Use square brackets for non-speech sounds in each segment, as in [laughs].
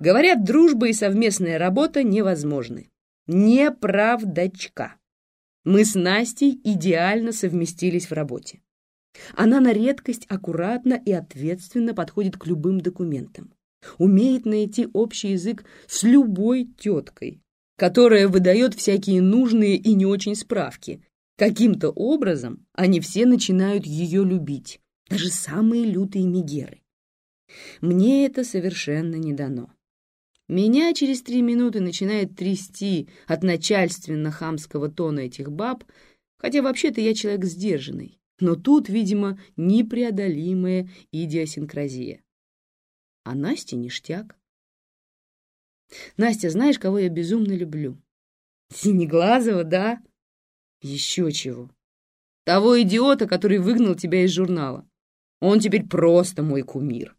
Говорят, дружба и совместная работа невозможны. Неправдочка. Мы с Настей идеально совместились в работе. Она на редкость аккуратно и ответственно подходит к любым документам. Умеет найти общий язык с любой теткой, которая выдает всякие нужные и не очень справки. Каким-то образом они все начинают ее любить, даже самые лютые мигеры. Мне это совершенно не дано. Меня через три минуты начинает трясти от начальственно-хамского тона этих баб, хотя вообще-то я человек сдержанный. Но тут, видимо, непреодолимая идиосинкразия. А Настя ништяк. Настя, знаешь, кого я безумно люблю? Синеглазого, да? Еще чего. Того идиота, который выгнал тебя из журнала. Он теперь просто мой кумир.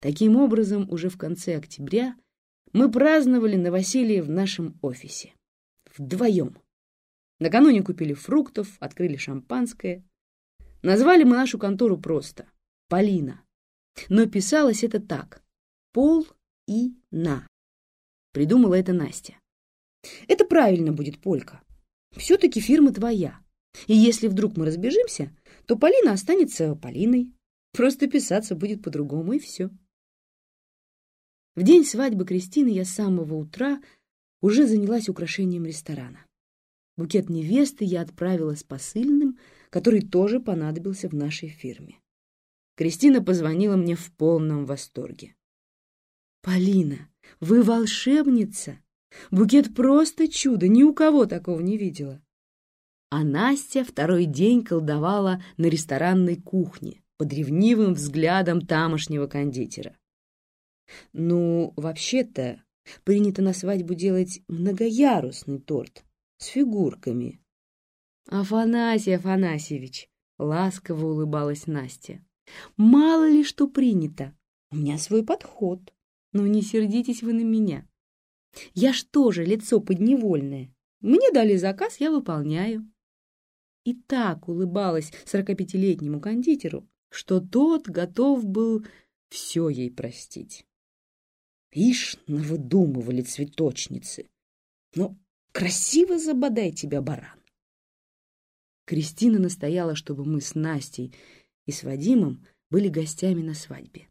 Таким образом, уже в конце октября мы праздновали новоселье в нашем офисе. Вдвоем. Накануне купили фруктов, открыли шампанское. Назвали мы нашу контору просто «Полина». Но писалось это так «Пол и на». Придумала это Настя. Это правильно будет, Полька. Все-таки фирма твоя. И если вдруг мы разбежимся, то Полина останется Полиной. Просто писаться будет по-другому, и все. В день свадьбы Кристины я с самого утра уже занялась украшением ресторана. Букет невесты я отправила с посыльным, который тоже понадобился в нашей фирме. Кристина позвонила мне в полном восторге. «Полина, вы волшебница! Букет просто чудо, ни у кого такого не видела!» А Настя второй день колдовала на ресторанной кухне под ревнивым взглядом тамошнего кондитера. «Ну, вообще-то, принято на свадьбу делать многоярусный торт», с фигурками. «Афанасий Афанасьевич!» — ласково улыбалась Настя. «Мало ли что принято. У меня свой подход. Но не сердитесь вы на меня. Я ж тоже лицо подневольное. Мне дали заказ, я выполняю». И так улыбалась сорокапятилетнему кондитеру, что тот готов был все ей простить. Ишь, навыдумывали цветочницы. Но Красиво забодай тебя, баран. Кристина настояла, чтобы мы с Настей и с Вадимом были гостями на свадьбе.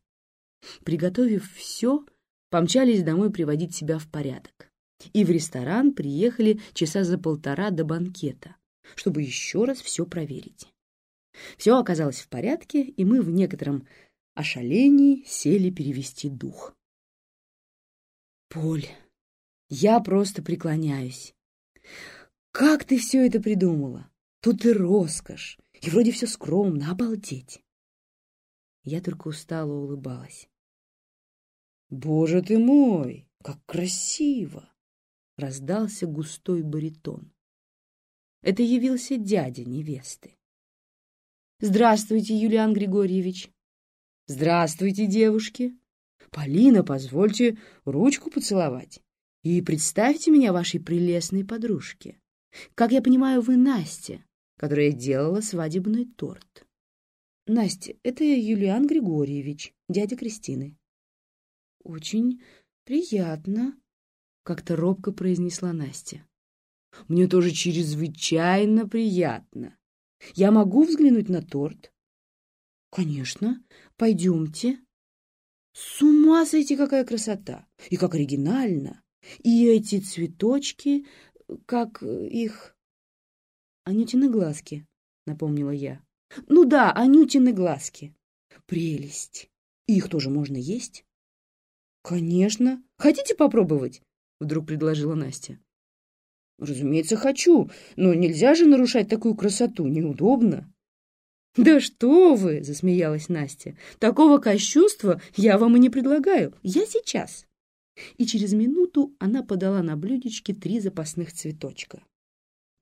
Приготовив все, помчались домой приводить себя в порядок. И в ресторан приехали часа за полтора до банкета, чтобы еще раз все проверить. Все оказалось в порядке, и мы в некотором ошалении сели перевести дух. «Поль, я просто преклоняюсь. Как ты все это придумала? Тут и роскошь, и вроде все скромно, обалдеть. Я только устало улыбалась. «Боже ты мой, как красиво!» — раздался густой баритон. Это явился дядя невесты. «Здравствуйте, Юлиан Григорьевич!» «Здравствуйте, девушки!» «Полина, позвольте ручку поцеловать!» И представьте меня вашей прелестной подружке. Как я понимаю, вы Настя, которая делала свадебный торт. Настя, это Юлиан Григорьевич, дядя Кристины. Очень приятно, как-то робко произнесла Настя. Мне тоже чрезвычайно приятно. Я могу взглянуть на торт? Конечно, пойдемте. С ума сойти, какая красота! И как оригинально! И эти цветочки, как их... Анютины глазки, напомнила я. Ну да, Анютины глазки. Прелесть. Их тоже можно есть? Конечно. Хотите попробовать? Вдруг предложила Настя. Разумеется, хочу, но нельзя же нарушать такую красоту, неудобно. «Да что вы!» — засмеялась Настя. «Такого кощунства я вам и не предлагаю. Я сейчас» и через минуту она подала на блюдечке три запасных цветочка.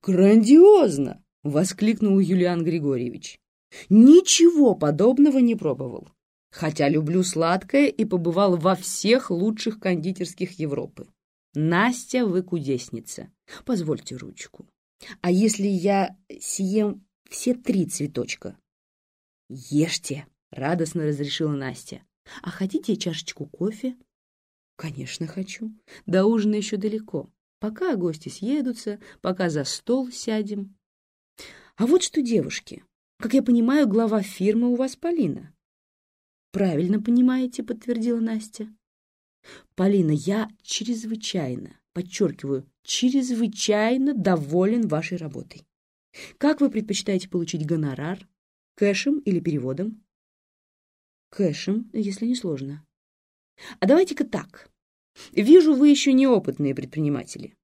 «Грандиозно!» — воскликнул Юлиан Григорьевич. «Ничего подобного не пробовал, хотя люблю сладкое и побывал во всех лучших кондитерских Европы. Настя, вы кудесница. Позвольте ручку. А если я съем все три цветочка?» «Ешьте!» — радостно разрешила Настя. «А хотите чашечку кофе?» Конечно, хочу. До ужина еще далеко. Пока гости съедутся, пока за стол сядем. А вот что, девушки, как я понимаю, глава фирмы у вас Полина. Правильно понимаете, подтвердила Настя. Полина, я чрезвычайно, подчеркиваю, чрезвычайно доволен вашей работой. Как вы предпочитаете получить гонорар? Кэшем или переводом? Кэшем, если не сложно. А давайте-ка так. Вижу, вы еще неопытные предприниматели.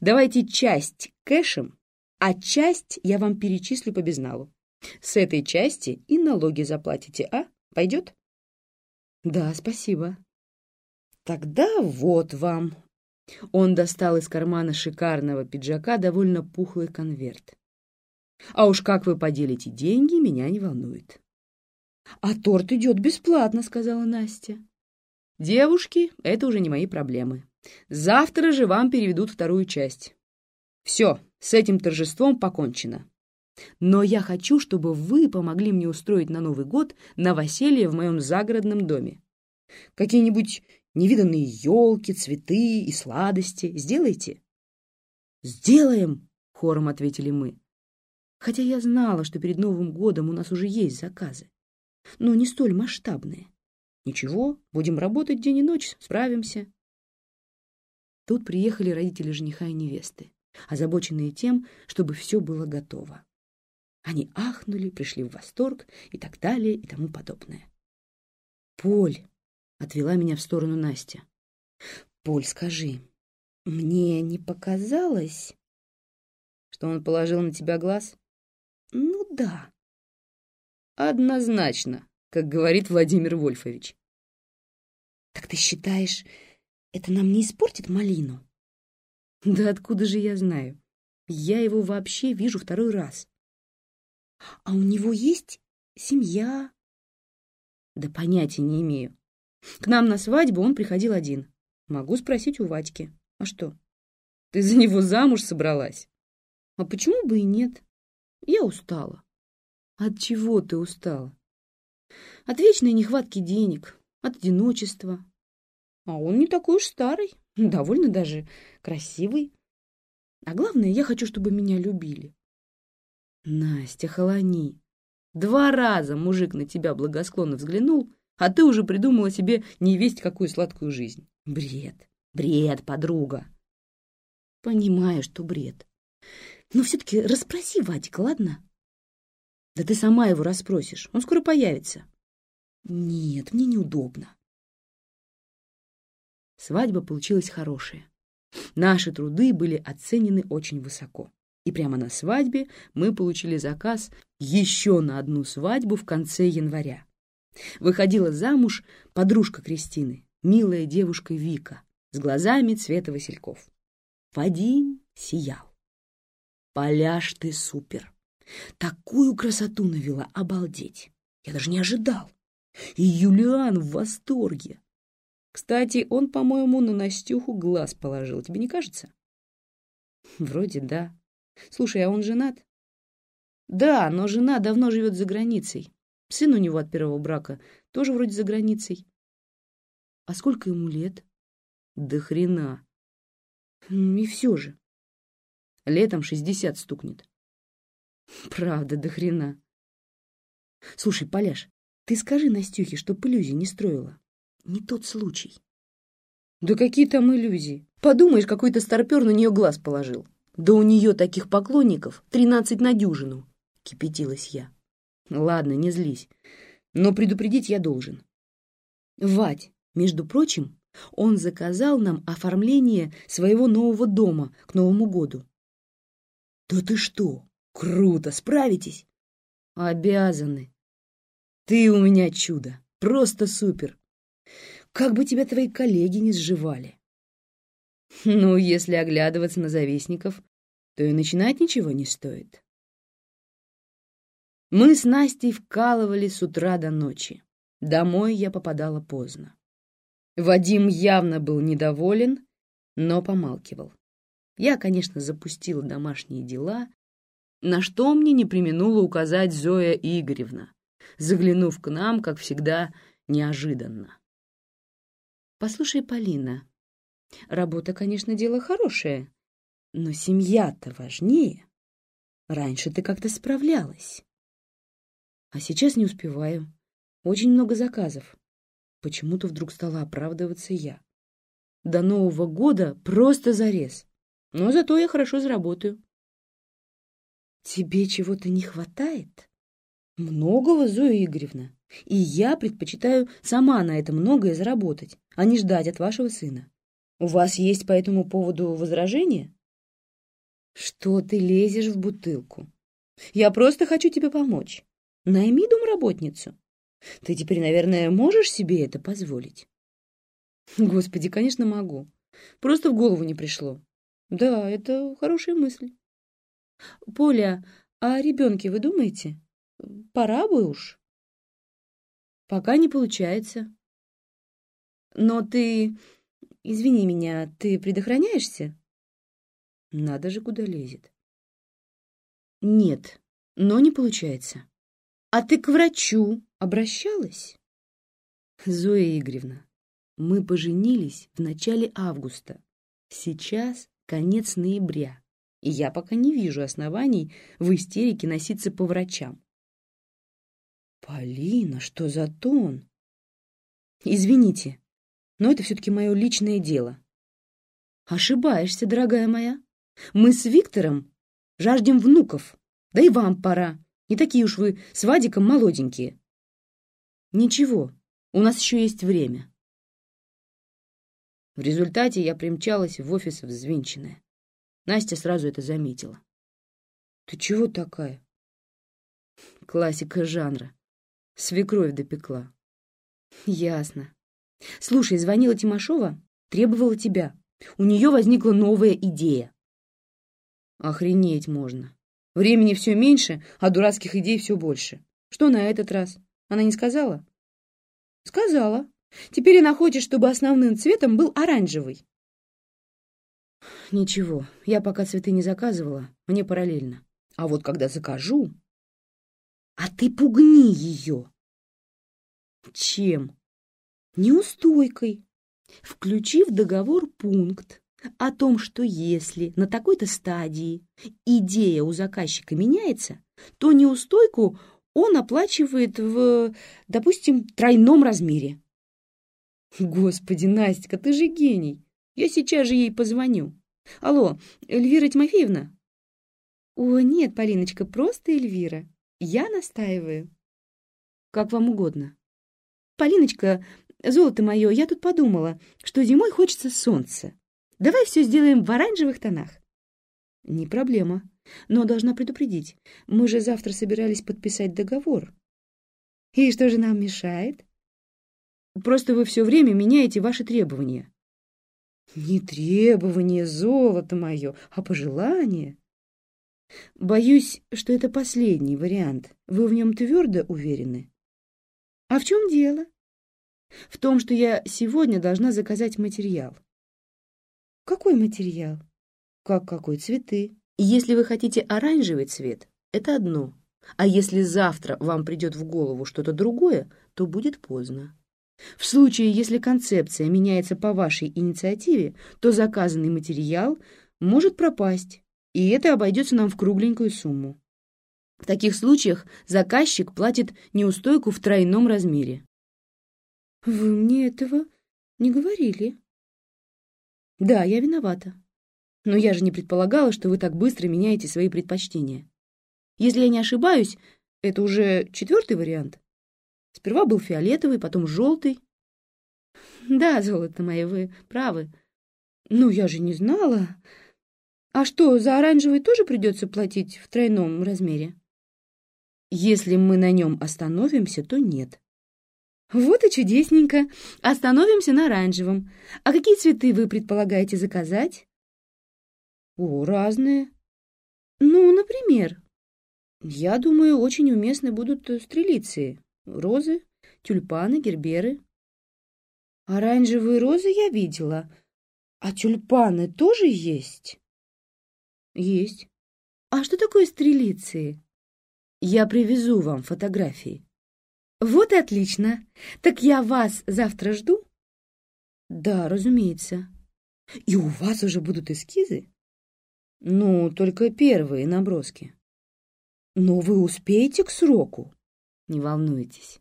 Давайте часть кэшем, а часть я вам перечислю по безналу. С этой части и налоги заплатите, а? Пойдет? Да, спасибо. Тогда вот вам. Он достал из кармана шикарного пиджака довольно пухлый конверт. А уж как вы поделите деньги, меня не волнует. А торт идет бесплатно, сказала Настя. Девушки, это уже не мои проблемы. Завтра же вам переведут вторую часть. Все, с этим торжеством покончено. Но я хочу, чтобы вы помогли мне устроить на Новый год новоселье в моем загородном доме. Какие-нибудь невиданные елки, цветы и сладости сделайте. «Сделаем!» — хором ответили мы. Хотя я знала, что перед Новым годом у нас уже есть заказы, но не столь масштабные. Ничего, будем работать день и ночь, справимся. Тут приехали родители жениха и невесты, озабоченные тем, чтобы все было готово. Они ахнули, пришли в восторг и так далее и тому подобное. «Поль!» — отвела меня в сторону Настя. «Поль, скажи, мне не показалось...» «Что он положил на тебя глаз?» «Ну да». «Однозначно», как говорит Владимир Вольфович. Так ты считаешь, это нам не испортит малину? Да откуда же я знаю? Я его вообще вижу второй раз. А у него есть семья? Да понятия не имею. К нам на свадьбу он приходил один. Могу спросить у Вадьки. А что? Ты за него замуж собралась? А почему бы и нет? Я устала. От чего ты устала? От вечной нехватки денег, от одиночества. А он не такой уж старый, [laughs] довольно даже красивый. А главное, я хочу, чтобы меня любили. Настя, холони. Два раза мужик на тебя благосклонно взглянул, а ты уже придумала себе невесть какую сладкую жизнь. Бред, бред, подруга. Понимаю, что бред. Но все-таки расспроси Вадика, ладно? Да ты сама его расспросишь, он скоро появится. Нет, мне неудобно. Свадьба получилась хорошая. Наши труды были оценены очень высоко. И прямо на свадьбе мы получили заказ еще на одну свадьбу в конце января. Выходила замуж подружка Кристины, милая девушка Вика, с глазами цвета васильков. Вадим сиял. «Поляж ты супер! Такую красоту навела, обалдеть! Я даже не ожидал!» И Юлиан в восторге. Кстати, он, по-моему, на Настюху глаз положил. Тебе не кажется? Вроде да. Слушай, а он женат? Да, но жена давно живет за границей. Сын у него от первого брака тоже вроде за границей. А сколько ему лет? До хрена. И все же. Летом шестьдесят стукнет. Правда, до хрена. Слушай, Поляш, ты скажи Настюхе, чтоб иллюзий не строила. Не тот случай. Да какие там иллюзии? Подумаешь, какой-то старпер на нее глаз положил. Да у нее таких поклонников тринадцать на дюжину, кипятилась я. Ладно, не злись, но предупредить я должен. Вать, между прочим, он заказал нам оформление своего нового дома к Новому году. Да ты что? Круто, справитесь? Обязаны, ты у меня чудо, просто супер. Как бы тебя твои коллеги не сживали. Ну, если оглядываться на завистников, то и начинать ничего не стоит. Мы с Настей вкалывали с утра до ночи. Домой я попадала поздно. Вадим явно был недоволен, но помалкивал. Я, конечно, запустила домашние дела, на что мне не применула указать Зоя Игоревна, заглянув к нам, как всегда, неожиданно. Послушай, Полина, работа, конечно, дело хорошее, но семья-то важнее. Раньше ты как-то справлялась. А сейчас не успеваю. Очень много заказов. Почему-то вдруг стала оправдываться я. До Нового года просто зарез. Но зато я хорошо заработаю. Тебе чего-то не хватает? Многого, Зоя Игоревна. И я предпочитаю сама на это многое заработать, а не ждать от вашего сына. У вас есть по этому поводу возражения? Что ты лезешь в бутылку? Я просто хочу тебе помочь. Найми домработницу. Ты теперь, наверное, можешь себе это позволить? Господи, конечно, могу. Просто в голову не пришло. Да, это хорошая мысль. Поля, о ребенке вы думаете? Пора бы уж. Пока не получается. Но ты... Извини меня, ты предохраняешься? Надо же, куда лезет. Нет, но не получается. А ты к врачу обращалась? Зоя Игоревна, мы поженились в начале августа. Сейчас конец ноября, и я пока не вижу оснований в истерике носиться по врачам. Полина, что за тон? Извините, но это все-таки мое личное дело. Ошибаешься, дорогая моя. Мы с Виктором жаждем внуков, да и вам пора. Не такие уж вы с Вадиком молоденькие. Ничего, у нас еще есть время. В результате я примчалась в офис взвинченная. Настя сразу это заметила. «Ты чего такая?» Классика жанра. Свекровь допекла. Ясно. Слушай, звонила Тимошова, требовала тебя. У нее возникла новая идея. Охренеть можно. Времени все меньше, а дурацких идей все больше. Что на этот раз? Она не сказала? Сказала. Теперь она хочет, чтобы основным цветом был оранжевый. Ничего, я пока цветы не заказывала, мне параллельно. А вот когда закажу, а ты пугни ее. Чем? Неустойкой. Включи в договор пункт о том, что если на такой-то стадии идея у заказчика меняется, то неустойку он оплачивает в, допустим, тройном размере. Господи, Настя, ты же гений. Я сейчас же ей позвоню. Алло, Эльвира Тимофеевна? О, нет, Полиночка, просто Эльвира. Я настаиваю. Как вам угодно. Полиночка, золото мое, я тут подумала, что зимой хочется солнца. Давай все сделаем в оранжевых тонах. Не проблема, но должна предупредить. Мы же завтра собирались подписать договор. И что же нам мешает? Просто вы все время меняете ваши требования. Не требования, золото мое, а пожелания. Боюсь, что это последний вариант. Вы в нем твердо уверены? А в чем дело? В том, что я сегодня должна заказать материал. Какой материал? Как какой? Цветы. Если вы хотите оранжевый цвет, это одно. А если завтра вам придет в голову что-то другое, то будет поздно. В случае, если концепция меняется по вашей инициативе, то заказанный материал может пропасть, и это обойдется нам в кругленькую сумму. В таких случаях заказчик платит неустойку в тройном размере. «Вы мне этого не говорили?» «Да, я виновата. Но я же не предполагала, что вы так быстро меняете свои предпочтения. Если я не ошибаюсь, это уже четвертый вариант. Сперва был фиолетовый, потом желтый. Да, золото мое, вы правы. Ну, я же не знала. А что, за оранжевый тоже придется платить в тройном размере? Если мы на нем остановимся, то нет. Вот и чудесненько. Остановимся на оранжевом. А какие цветы вы предполагаете заказать? О, разные. Ну, например, я думаю, очень уместны будут стрелиции, розы, тюльпаны, герберы. Оранжевые розы я видела, а тюльпаны тоже есть? Есть. А что такое стрелиции? Я привезу вам фотографии. Вот и отлично. Так я вас завтра жду. Да, разумеется. И у вас уже будут эскизы? Ну, только первые наброски. Но вы успеете к сроку? Не волнуйтесь.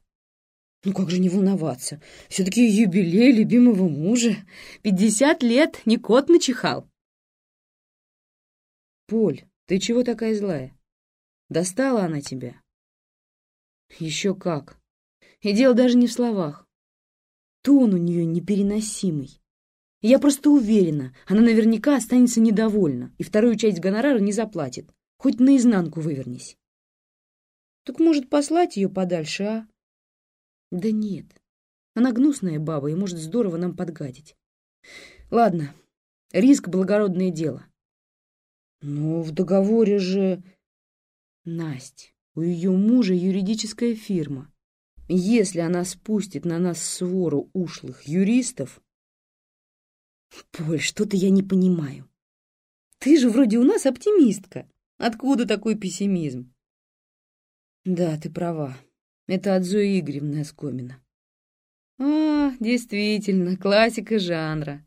Ну как же не волноваться? Все-таки юбилей любимого мужа. Пятьдесят лет, не кот начихал. Поль, ты чего такая злая? Достала она тебя? Еще как. И дело даже не в словах. Тон у нее непереносимый. Я просто уверена, она наверняка останется недовольна и вторую часть гонорара не заплатит. Хоть наизнанку вывернись. Так может послать ее подальше, а? Да нет. Она гнусная баба и может здорово нам подгадить. Ладно, риск — благородное дело. Но в договоре же... Насть, у ее мужа юридическая фирма. Если она спустит на нас свору ушлых юристов... Поль, что-то я не понимаю. Ты же вроде у нас оптимистка. Откуда такой пессимизм? Да, ты права. Это от Зои Игоревны Оскомина. А, действительно, классика жанра.